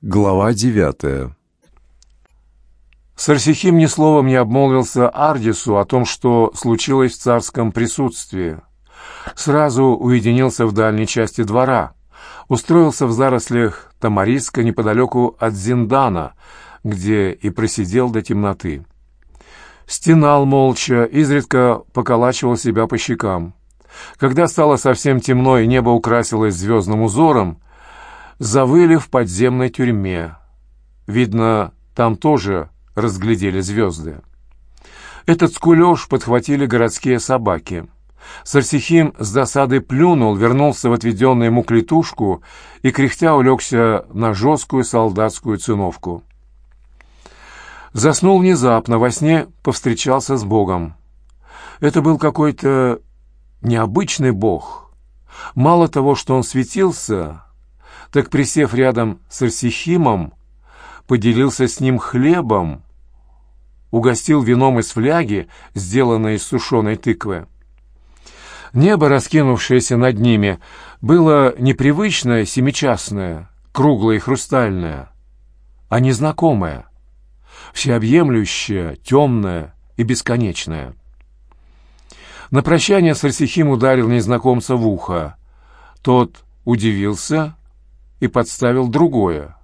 Глава девятая Сарсихим ни словом не обмолвился Ардису о том, что случилось в царском присутствии. Сразу уединился в дальней части двора, устроился в зарослях Тамариска неподалеку от Зиндана, где и просидел до темноты. Стенал молча, изредка поколачивал себя по щекам. Когда стало совсем темно и небо украсилось звездным узором, завыли в подземной тюрьме. Видно, там тоже разглядели звезды. Этот скулеж подхватили городские собаки. Сарсихим с досадой плюнул, вернулся в отведенную ему клетушку и, кряхтя, улегся на жесткую солдатскую циновку. Заснул внезапно, во сне повстречался с Богом. Это был какой-то необычный Бог. Мало того, что он светился, так, присев рядом с Арсихимом, поделился с ним хлебом, угостил вином из фляги, сделанной из сушеной тыквы. Небо, раскинувшееся над ними, было непривычное семичастное, круглое и хрустальное, а незнакомое, всеобъемлющее, темное и бесконечное. На прощание Сарсихим ударил незнакомца в ухо. Тот удивился и подставил другое.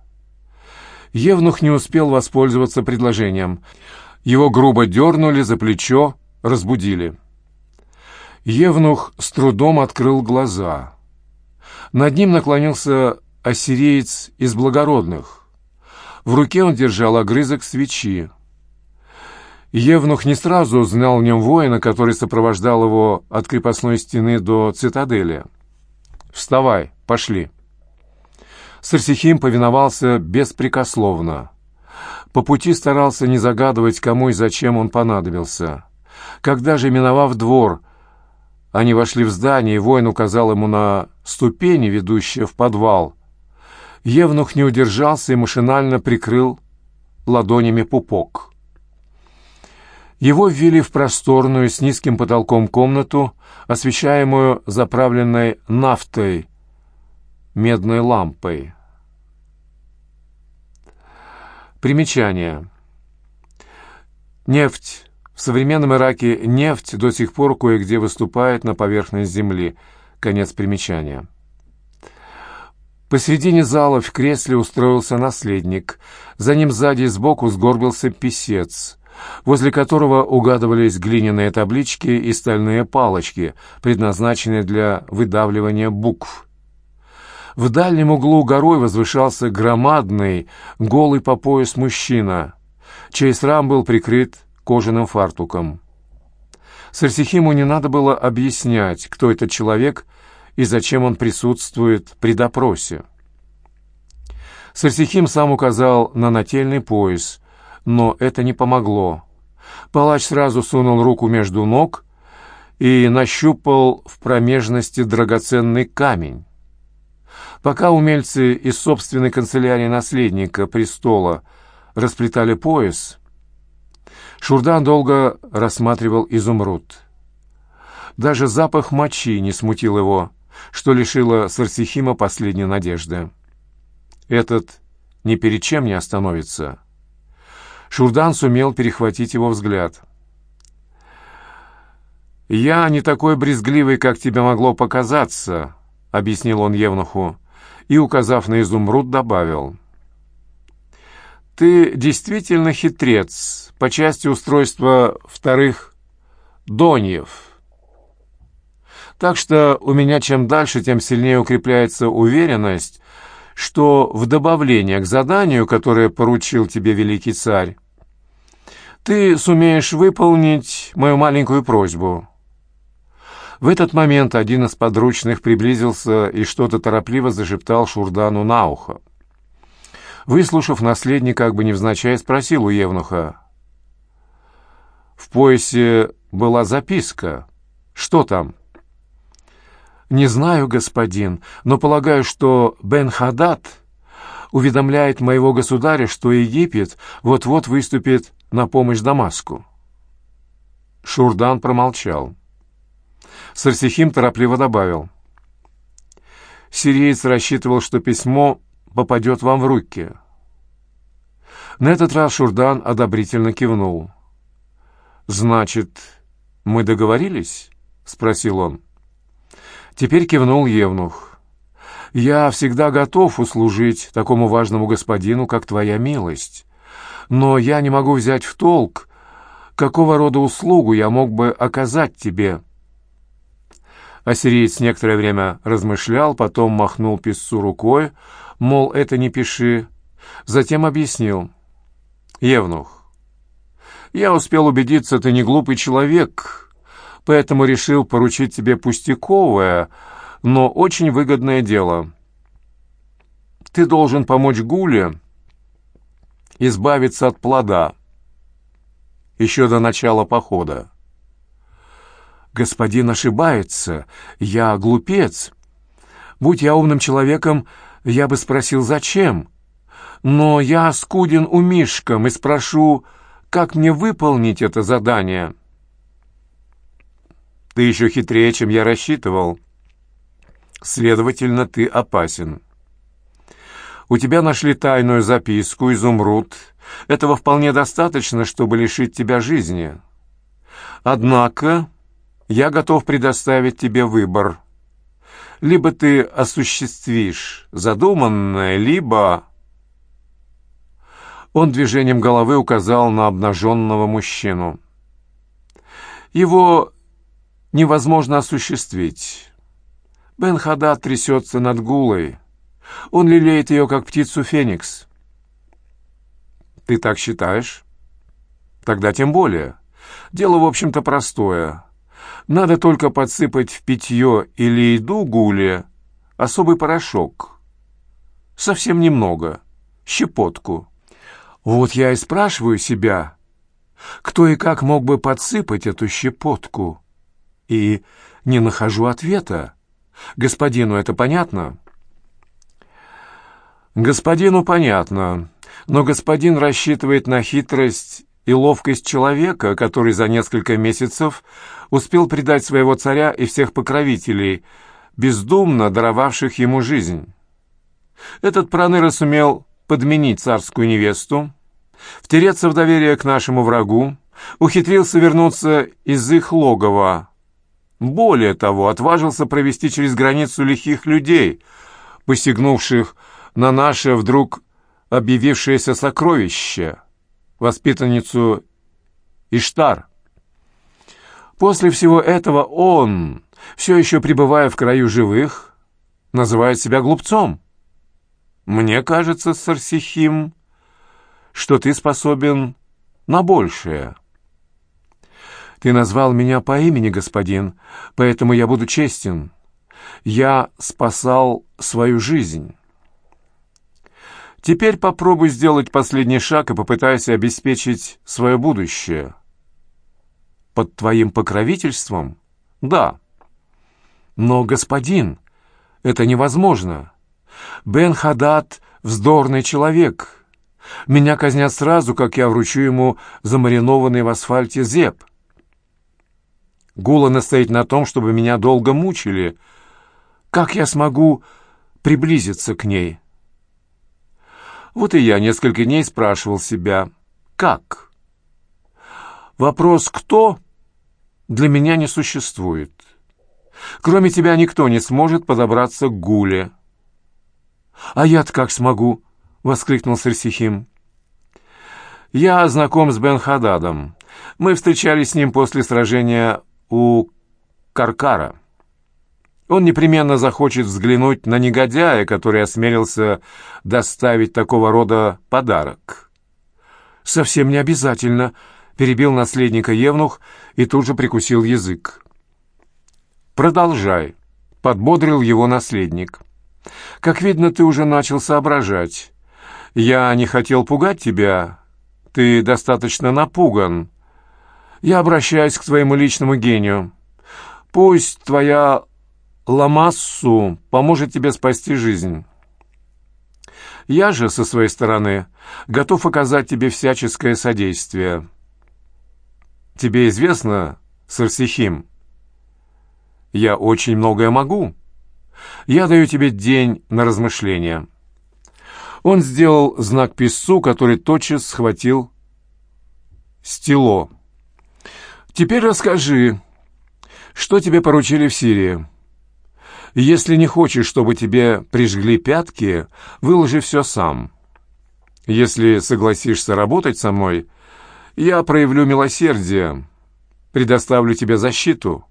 Евнух не успел воспользоваться предложением. Его грубо дернули за плечо, разбудили. Евнух с трудом открыл глаза. Над ним наклонился ассириец из благородных. В руке он держал огрызок свечи. Евнух не сразу узнал в нем воина, который сопровождал его от крепостной стены до цитадели. «Вставай, пошли!» Сарсихим повиновался беспрекословно. По пути старался не загадывать, кому и зачем он понадобился. Когда же, миновав двор, они вошли в здание, и воин указал ему на ступени, ведущие в подвал. Евнух не удержался и машинально прикрыл ладонями пупок. Его ввели в просторную с низким потолком комнату, освещаемую заправленной нафтой, медной лампой. Примечание. Нефть. В современном Ираке нефть до сих пор кое-где выступает на поверхность земли. Конец примечания. Посредине зала в кресле устроился наследник. За ним сзади и сбоку сгорбился писец, возле которого угадывались глиняные таблички и стальные палочки, предназначенные для выдавливания букв. В дальнем углу горой возвышался громадный, голый по пояс мужчина, чей срам был прикрыт кожаным фартуком. Сарсихиму не надо было объяснять, кто этот человек и зачем он присутствует при допросе. Сарсихим сам указал на нательный пояс, но это не помогло. Палач сразу сунул руку между ног и нащупал в промежности драгоценный камень. Пока умельцы из собственной канцелярии наследника престола расплетали пояс, Шурдан долго рассматривал изумруд. Даже запах мочи не смутил его, что лишило Сарсихима последней надежды. Этот ни перед чем не остановится. Шурдан сумел перехватить его взгляд. «Я не такой брезгливый, как тебе могло показаться», — объяснил он Евнуху и, указав на изумруд, добавил. «Ты действительно хитрец по части устройства вторых доньев. Так что у меня чем дальше, тем сильнее укрепляется уверенность, что в добавление к заданию, которое поручил тебе великий царь, ты сумеешь выполнить мою маленькую просьбу». В этот момент один из подручных приблизился и что-то торопливо зашептал Шурдану на ухо. Выслушав, наследник как бы невзначай спросил у Евнуха. «В поясе была записка. Что там?» «Не знаю, господин, но полагаю, что Бен-Хадад уведомляет моего государя, что Египет вот-вот выступит на помощь Дамаску». Шурдан промолчал. Сарсихим торопливо добавил. «Сириец рассчитывал, что письмо попадет вам в руки. На этот раз Шурдан одобрительно кивнул. «Значит, мы договорились?» — спросил он. Теперь кивнул Евнух. «Я всегда готов услужить такому важному господину, как твоя милость. Но я не могу взять в толк, какого рода услугу я мог бы оказать тебе». Ассириец некоторое время размышлял, потом махнул писцу рукой, мол, это не пиши. Затем объяснил. «Евнух, я успел убедиться, ты не глупый человек, поэтому решил поручить тебе пустяковое, но очень выгодное дело. Ты должен помочь Гуле избавиться от плода еще до начала похода. «Господин ошибается. Я глупец. Будь я умным человеком, я бы спросил, зачем? Но я скуден у Мишкам и спрошу, как мне выполнить это задание?» «Ты еще хитрее, чем я рассчитывал. Следовательно, ты опасен. У тебя нашли тайную записку, изумруд. Этого вполне достаточно, чтобы лишить тебя жизни. Однако я готов предоставить тебе выбор. Либо ты осуществишь задуманное, либо...» Он движением головы указал на обнаженного мужчину. «Его невозможно осуществить. Бен Хадад трясется над гулой. Он лелеет ее, как птицу Феникс». «Ты так считаешь?» «Тогда тем более. Дело, в общем-то, простое. Надо только подсыпать в питье или еду гуле особый порошок. Совсем немного. Щепотку. Вот я и спрашиваю себя, кто и как мог бы подсыпать эту щепотку? И не нахожу ответа. Господину это понятно? Господину понятно, но господин рассчитывает на хитрость и ловкость человека, который за несколько месяцев успел предать своего царя и всех покровителей, бездумно даровавших ему жизнь. Этот проныра сумел подменить царскую невесту, втереться в доверие к нашему врагу, ухитрился вернуться из их логова. Более того, отважился провести через границу лихих людей, посягнувших на наше вдруг объявившееся сокровище, воспитанницу Иштар. После всего этого он, все еще пребывая в краю живых, называет себя глупцом. Мне кажется, Сарсихим, что ты способен на большее. Ты назвал меня по имени, господин, поэтому я буду честен. Я спасал свою жизнь. Теперь попробуй сделать последний шаг и попытайся обеспечить свое будущее под твоим покровительством? Да. Но, господин, это невозможно. Бен Хадад — вздорный человек. Меня казнят сразу, как я вручу ему замаринованный в асфальте зеб. Гула настоит на том, чтобы меня долго мучили. Как я смогу приблизиться к ней? Вот и я несколько дней спрашивал себя, как? Вопрос «кто?» для меня не существует. Кроме тебя никто не сможет подобраться к Гуле. «А я-то как смогу?» — воскликнул Сарсихим. «Я знаком с Бен Хададом. Мы встречались с ним после сражения у Каркара. Он непременно захочет взглянуть на негодяя, который осмелился доставить такого рода подарок». «Совсем не обязательно», перебил наследника Евнух и тут же прикусил язык. «Продолжай», — подбодрил его наследник. «Как видно, ты уже начал соображать. Я не хотел пугать тебя. Ты достаточно напуган. Я обращаюсь к твоему личному гению. Пусть твоя ламассу поможет тебе спасти жизнь». Я же, со своей стороны, готов оказать тебе всяческое содействие. Тебе известно, Сарсихим, я очень многое могу. Я даю тебе день на размышление. Он сделал знак писцу, который тотчас схватил стело. «Теперь расскажи, что тебе поручили в Сирии? Если не хочешь, чтобы тебе прижгли пятки, выложи все сам. Если согласишься работать со мной, я проявлю милосердие, предоставлю тебе защиту.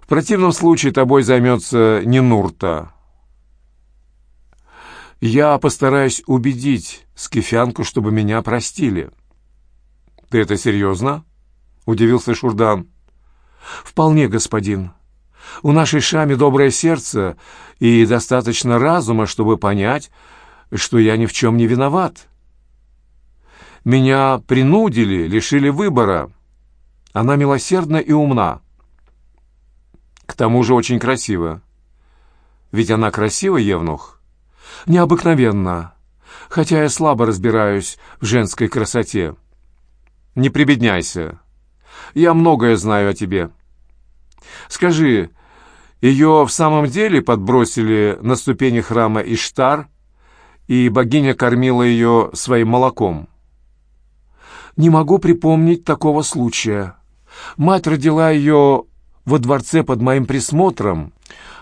В противном случае тобой займется не Нурта». Я постараюсь убедить Скифянку, чтобы меня простили. «Ты это серьезно?» — удивился Шурдан. «Вполне, господин. У нашей Шами доброе сердце и достаточно разума, чтобы понять, что я ни в чем не виноват. Меня принудили, лишили выбора. Она милосердна и умна. К тому же очень красиво. Ведь она красива, Евнух?» необыкновенно, хотя я слабо разбираюсь в женской красоте. Не прибедняйся. Я многое знаю о тебе. Скажи, ее в самом деле подбросили на ступени храма Иштар, и богиня кормила ее своим молоком? Не могу припомнить такого случая. Мать родила ее во дворце под моим присмотром.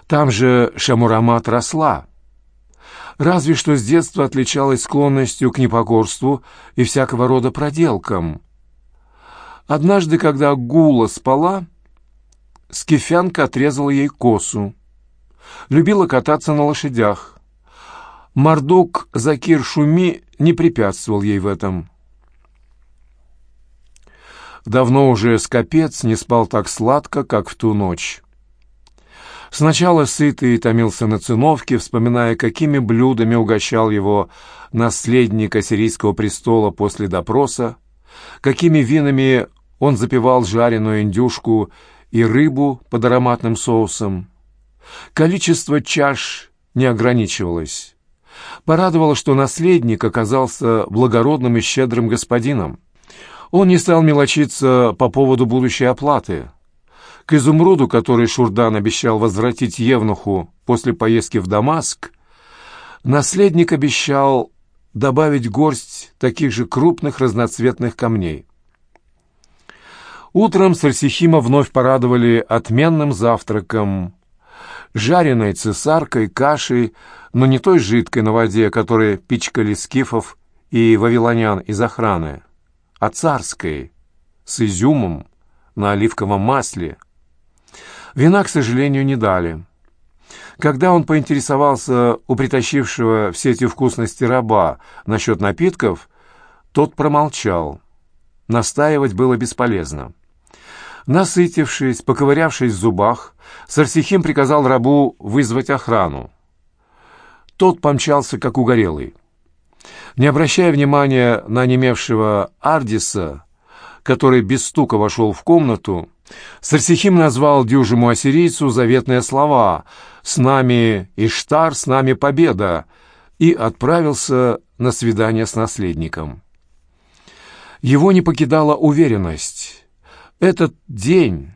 Там же Шамурамат росла разве что с детства отличалась склонностью к непокорству и всякого рода проделкам. Однажды, когда Гула спала, Скифянка отрезала ей косу. Любила кататься на лошадях. Мардук Закир Шуми не препятствовал ей в этом. Давно уже Скопец не спал так сладко, как в ту ночь. Сначала сытый томился на циновке, вспоминая, какими блюдами угощал его наследник ассирийского престола после допроса, какими винами он запивал жареную индюшку и рыбу под ароматным соусом. Количество чаш не ограничивалось. Порадовало, что наследник оказался благородным и щедрым господином. Он не стал мелочиться по поводу будущей оплаты – к изумруду, который Шурдан обещал возвратить Евнуху после поездки в Дамаск, наследник обещал добавить горсть таких же крупных разноцветных камней. Утром Сарсихима вновь порадовали отменным завтраком, жареной цесаркой, кашей, но не той жидкой на воде, которой пичкали скифов и вавилонян из охраны, а царской, с изюмом, на оливковом масле, Вина, к сожалению, не дали. Когда он поинтересовался у притащившего все эти вкусности раба насчет напитков, тот промолчал. Настаивать было бесполезно. Насытившись, поковырявшись в зубах, Сарсихим приказал рабу вызвать охрану. Тот помчался, как угорелый. Не обращая внимания на немевшего Ардиса, который без стука вошел в комнату, Сарсихим назвал дюжему ассирийцу заветные слова «С нами Иштар, с нами победа» и отправился на свидание с наследником. Его не покидала уверенность. Этот день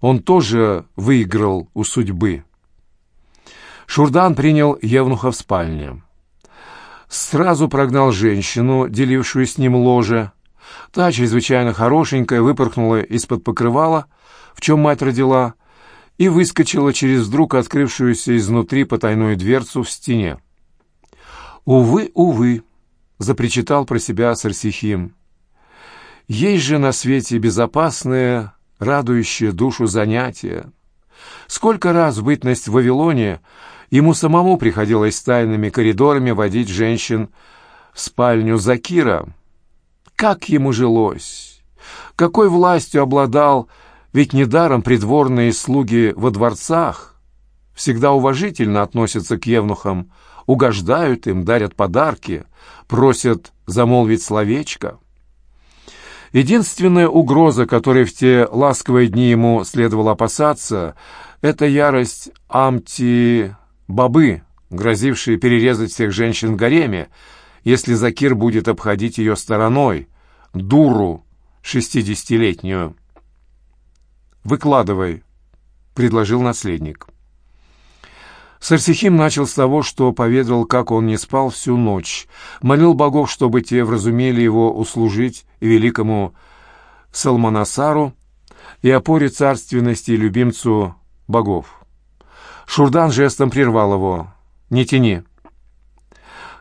он тоже выиграл у судьбы. Шурдан принял Евнуха в спальне. Сразу прогнал женщину, делившую с ним ложе, Та, чрезвычайно хорошенькая, выпорхнула из-под покрывала, в чем мать родила, и выскочила через вдруг открывшуюся изнутри потайную дверцу в стене. «Увы, увы», — запричитал про себя Сарсихим. «Есть же на свете безопасное, радующее душу занятие. Сколько раз в бытность в Вавилоне ему самому приходилось тайными коридорами водить женщин в спальню Закира» Как ему жилось! Какой властью обладал, ведь недаром придворные слуги во дворцах всегда уважительно относятся к евнухам, угождают им, дарят подарки, просят замолвить словечко. Единственная угроза, которой в те ласковые дни ему следовало опасаться, это ярость Амти-Бабы, грозившей перерезать всех женщин в гареме, если Закир будет обходить ее стороной, дуру шестидесятилетнюю. «Выкладывай», — предложил наследник. Сарсихим начал с того, что поведал, как он не спал всю ночь, молил богов, чтобы те вразумели его услужить великому Салманасару и опоре царственности и любимцу богов. Шурдан жестом прервал его. «Не тяни.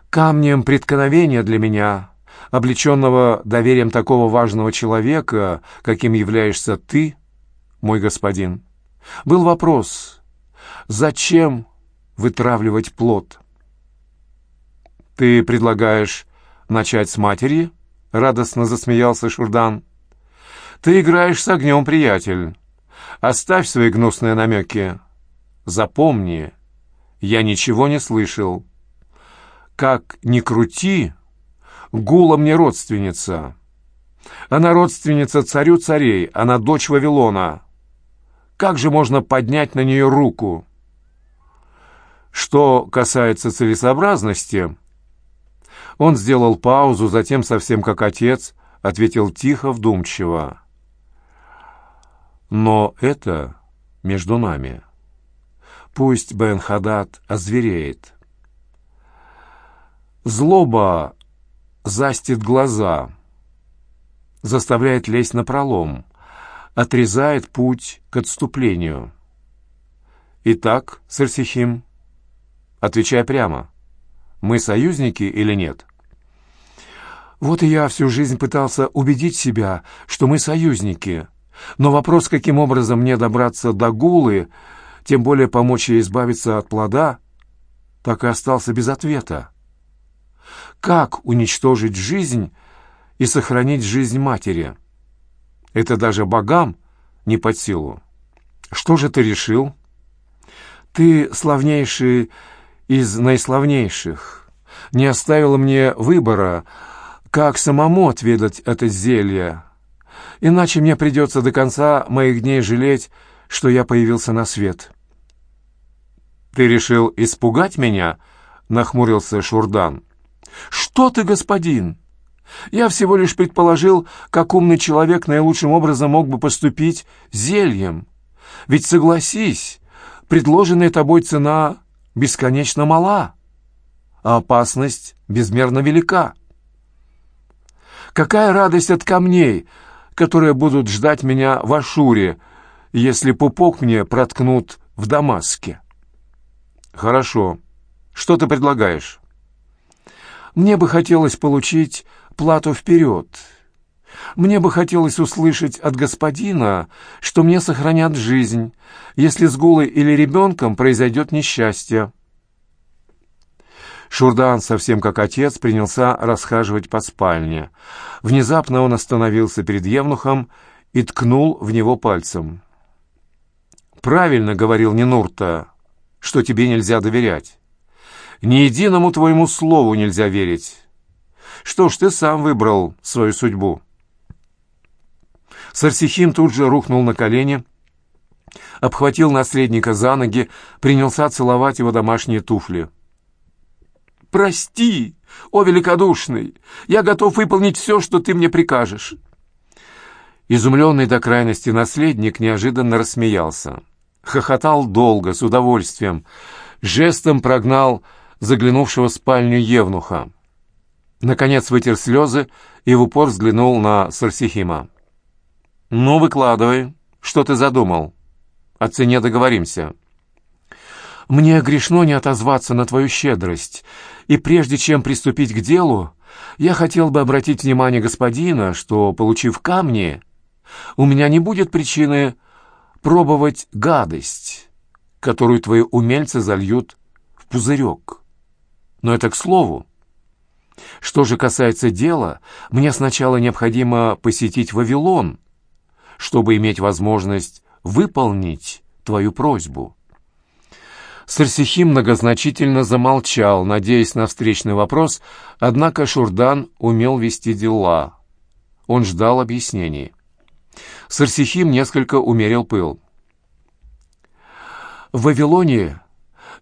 Камнем преткновения для меня, облеченного доверием такого важного человека, каким являешься ты, мой господин, был вопрос, зачем вытравливать плод?» «Ты предлагаешь начать с матери?» — радостно засмеялся Шурдан. «Ты играешь с огнем, приятель. Оставь свои гнусные намеки. Запомни, я ничего не слышал. Как ни крути, Гула мне родственница. Она родственница царю царей, она дочь Вавилона. Как же можно поднять на нее руку?» Что касается целесообразности, он сделал паузу, затем, совсем как отец, ответил тихо, вдумчиво. Но это между нами. Пусть Бен Хадад озвереет. Злоба застит глаза, заставляет лезть на пролом, отрезает путь к отступлению. Итак, Сарсихим, отвечай прямо, мы союзники или нет? Вот и я всю жизнь пытался убедить себя, что мы союзники — но вопрос, каким образом мне добраться до Гулы, тем более помочь ей избавиться от плода, так и остался без ответа. Как уничтожить жизнь и сохранить жизнь матери? Это даже богам не под силу. Что же ты решил? Ты славнейший из наиславнейших. Не оставил мне выбора, как самому отведать это зелье, иначе мне придется до конца моих дней жалеть, что я появился на свет». «Ты решил испугать меня?» — нахмурился Шурдан. «Что ты, господин? Я всего лишь предположил, как умный человек наилучшим образом мог бы поступить зельем. Ведь согласись, предложенная тобой цена бесконечно мала, а опасность безмерно велика. Какая радость от камней, которые будут ждать меня в Ашуре, если пупок мне проткнут в Дамаске. Хорошо. Что ты предлагаешь? Мне бы хотелось получить плату вперед. Мне бы хотелось услышать от господина, что мне сохранят жизнь, если с Гулой или ребенком произойдет несчастье. Шурдан, совсем как отец, принялся расхаживать по спальне. Внезапно он остановился перед Евнухом и ткнул в него пальцем. «Правильно, — говорил Нинурта, — что тебе нельзя доверять. Ни единому твоему слову нельзя верить. Что ж, ты сам выбрал свою судьбу». Сарсихим тут же рухнул на колени, обхватил наследника за ноги, принялся целовать его домашние туфли. Прости, о великодушный! Я готов выполнить все, что ты мне прикажешь!» Изумленный до крайности наследник неожиданно рассмеялся. Хохотал долго, с удовольствием, жестом прогнал заглянувшего в спальню Евнуха. Наконец вытер слезы и в упор взглянул на Сарсихима. «Ну, выкладывай. Что ты задумал? О цене договоримся». «Мне грешно не отозваться на твою щедрость и прежде чем приступить к делу, я хотел бы обратить внимание господина, что, получив камни, у меня не будет причины пробовать гадость, которую твои умельцы зальют в пузырек. Но это к слову. Что же касается дела, мне сначала необходимо посетить Вавилон, чтобы иметь возможность выполнить твою просьбу. Сарсихим многозначительно замолчал, надеясь на встречный вопрос, однако Шурдан умел вести дела. Он ждал объяснений. Сарсихим несколько умерил пыл. «В Вавилоне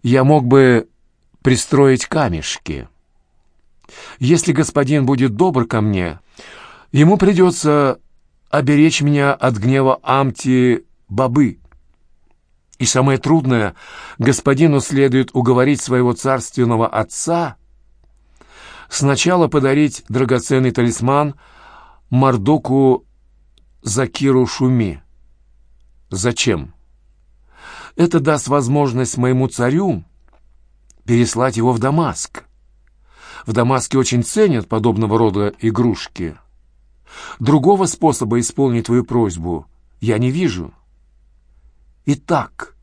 я мог бы пристроить камешки. Если господин будет добр ко мне, ему придется оберечь меня от гнева Амти-Бабы. И самое трудное, господину следует уговорить своего царственного отца сначала подарить драгоценный талисман Мардоку Закиру Шуми. Зачем? Это даст возможность моему царю переслать его в Дамаск. В Дамаске очень ценят подобного рода игрушки. Другого способа исполнить твою просьбу я не вижу. Итак,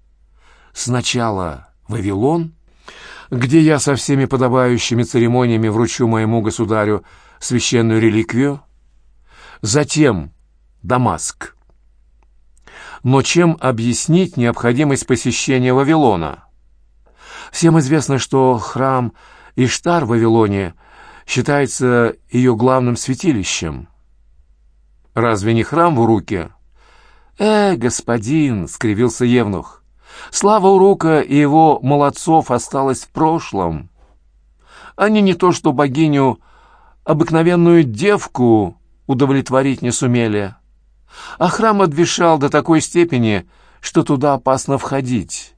сначала Вавилон, где я со всеми подобающими церемониями вручу моему государю священную реликвию, затем Дамаск. Но чем объяснить необходимость посещения Вавилона? Всем известно, что храм Иштар в Вавилоне считается ее главным святилищем. Разве не храм в Уруке? «Э, господин!» — скривился Евнух. «Слава Урука и его молодцов осталась в прошлом. Они не то что богиню, обыкновенную девку удовлетворить не сумели. А храм обвешал до такой степени, что туда опасно входить.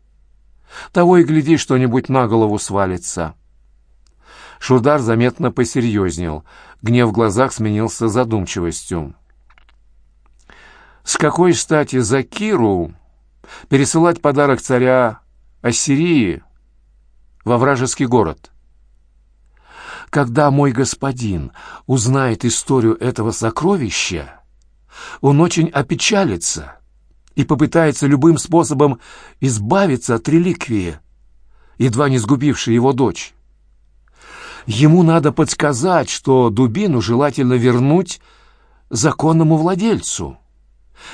Того и гляди, что-нибудь на голову свалится». Шурдар заметно посерьезнел. Гнев в глазах сменился задумчивостью. С какой стати Закиру пересылать подарок царя Ассирии во вражеский город? Когда мой господин узнает историю этого сокровища, он очень опечалится и попытается любым способом избавиться от реликвии, едва не сгубившей его дочь. Ему надо подсказать, что дубину желательно вернуть законному владельцу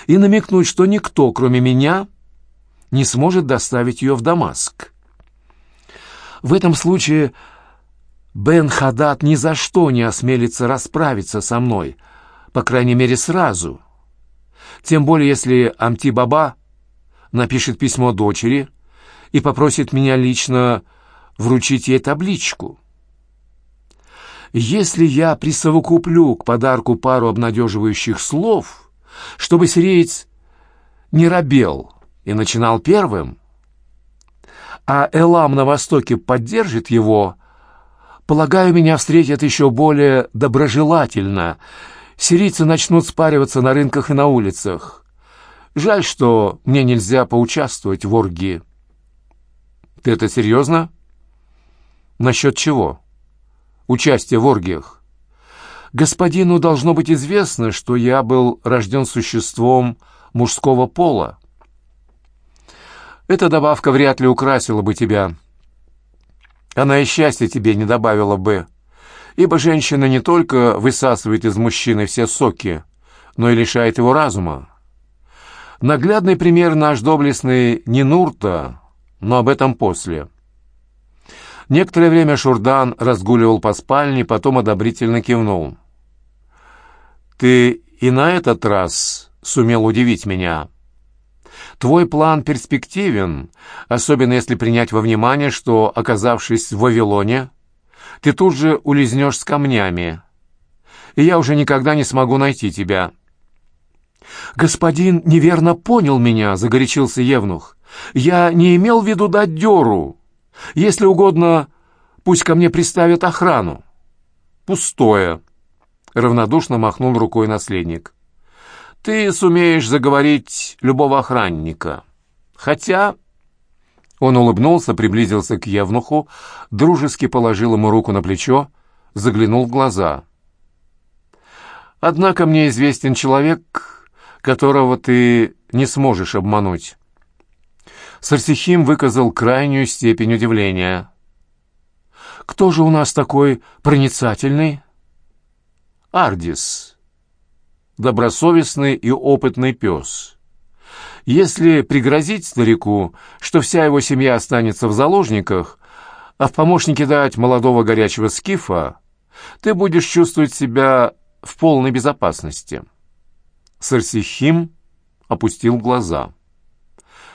и намекнуть, что никто, кроме меня, не сможет доставить ее в Дамаск. В этом случае Бен Хадад ни за что не осмелится расправиться со мной, по крайней мере, сразу. Тем более, если Амти-Баба напишет письмо дочери и попросит меня лично вручить ей табличку. Если я присовокуплю к подарку пару обнадеживающих слов — чтобы сириец не робел и начинал первым, а Элам на востоке поддержит его, полагаю, меня встретят еще более доброжелательно. Сирийцы начнут спариваться на рынках и на улицах. Жаль, что мне нельзя поучаствовать в оргии. Ты это серьезно? Насчет чего? Участие в оргиях. Господину должно быть известно, что я был рожден существом мужского пола. Эта добавка вряд ли украсила бы тебя. Она и счастья тебе не добавила бы, ибо женщина не только высасывает из мужчины все соки, но и лишает его разума. Наглядный пример наш доблестный Нинурта, но об этом после. Некоторое время Шурдан разгуливал по спальне, потом одобрительно кивнул. Ты и на этот раз сумел удивить меня. Твой план перспективен, особенно если принять во внимание, что, оказавшись в Вавилоне, ты тут же улизнешь с камнями, и я уже никогда не смогу найти тебя». «Господин неверно понял меня», — загорячился Евнух. «Я не имел в виду дать дёру. Если угодно, пусть ко мне приставят охрану». «Пустое», — равнодушно махнул рукой наследник. «Ты сумеешь заговорить любого охранника. Хотя...» Он улыбнулся, приблизился к Евнуху, дружески положил ему руку на плечо, заглянул в глаза. «Однако мне известен человек, которого ты не сможешь обмануть». Сарсихим выказал крайнюю степень удивления. «Кто же у нас такой проницательный?» Ардис. Добросовестный и опытный пес. Если пригрозить старику, что вся его семья останется в заложниках, а в помощники дать молодого горячего скифа, ты будешь чувствовать себя в полной безопасности. Сарсихим опустил глаза.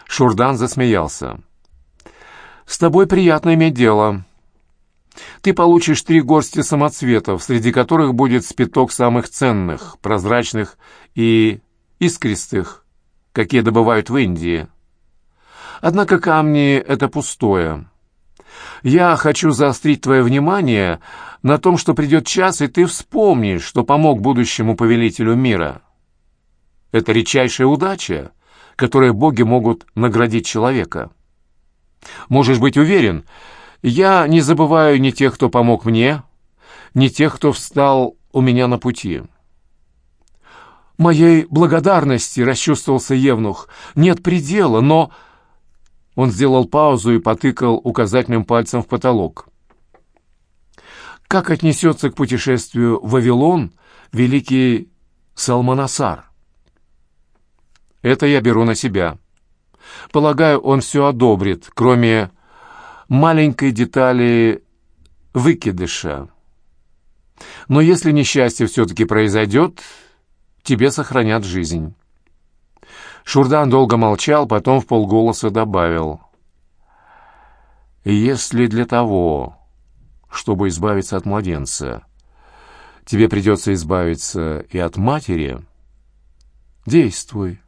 Шурдан засмеялся. «С тобой приятно иметь дело ты получишь три горсти самоцветов, среди которых будет спиток самых ценных, прозрачных и искристых, какие добывают в Индии. Однако камни — это пустое. Я хочу заострить твое внимание на том, что придет час, и ты вспомнишь, что помог будущему повелителю мира. Это редчайшая удача, которой боги могут наградить человека. Можешь быть уверен, я не забываю ни тех, кто помог мне, ни тех, кто встал у меня на пути. «Моей благодарности», — расчувствовался Евнух, — «нет предела, но...» Он сделал паузу и потыкал указательным пальцем в потолок. Как отнесется к путешествию в Вавилон великий Салманасар? Это я беру на себя. Полагаю, он все одобрит, кроме маленькой детали выкидыша. Но если несчастье все-таки произойдет, тебе сохранят жизнь». Шурдан долго молчал, потом в полголоса добавил. «Если для того, чтобы избавиться от младенца, тебе придется избавиться и от матери, действуй.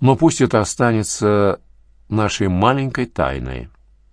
Но пусть это останется нашей маленькой тайной».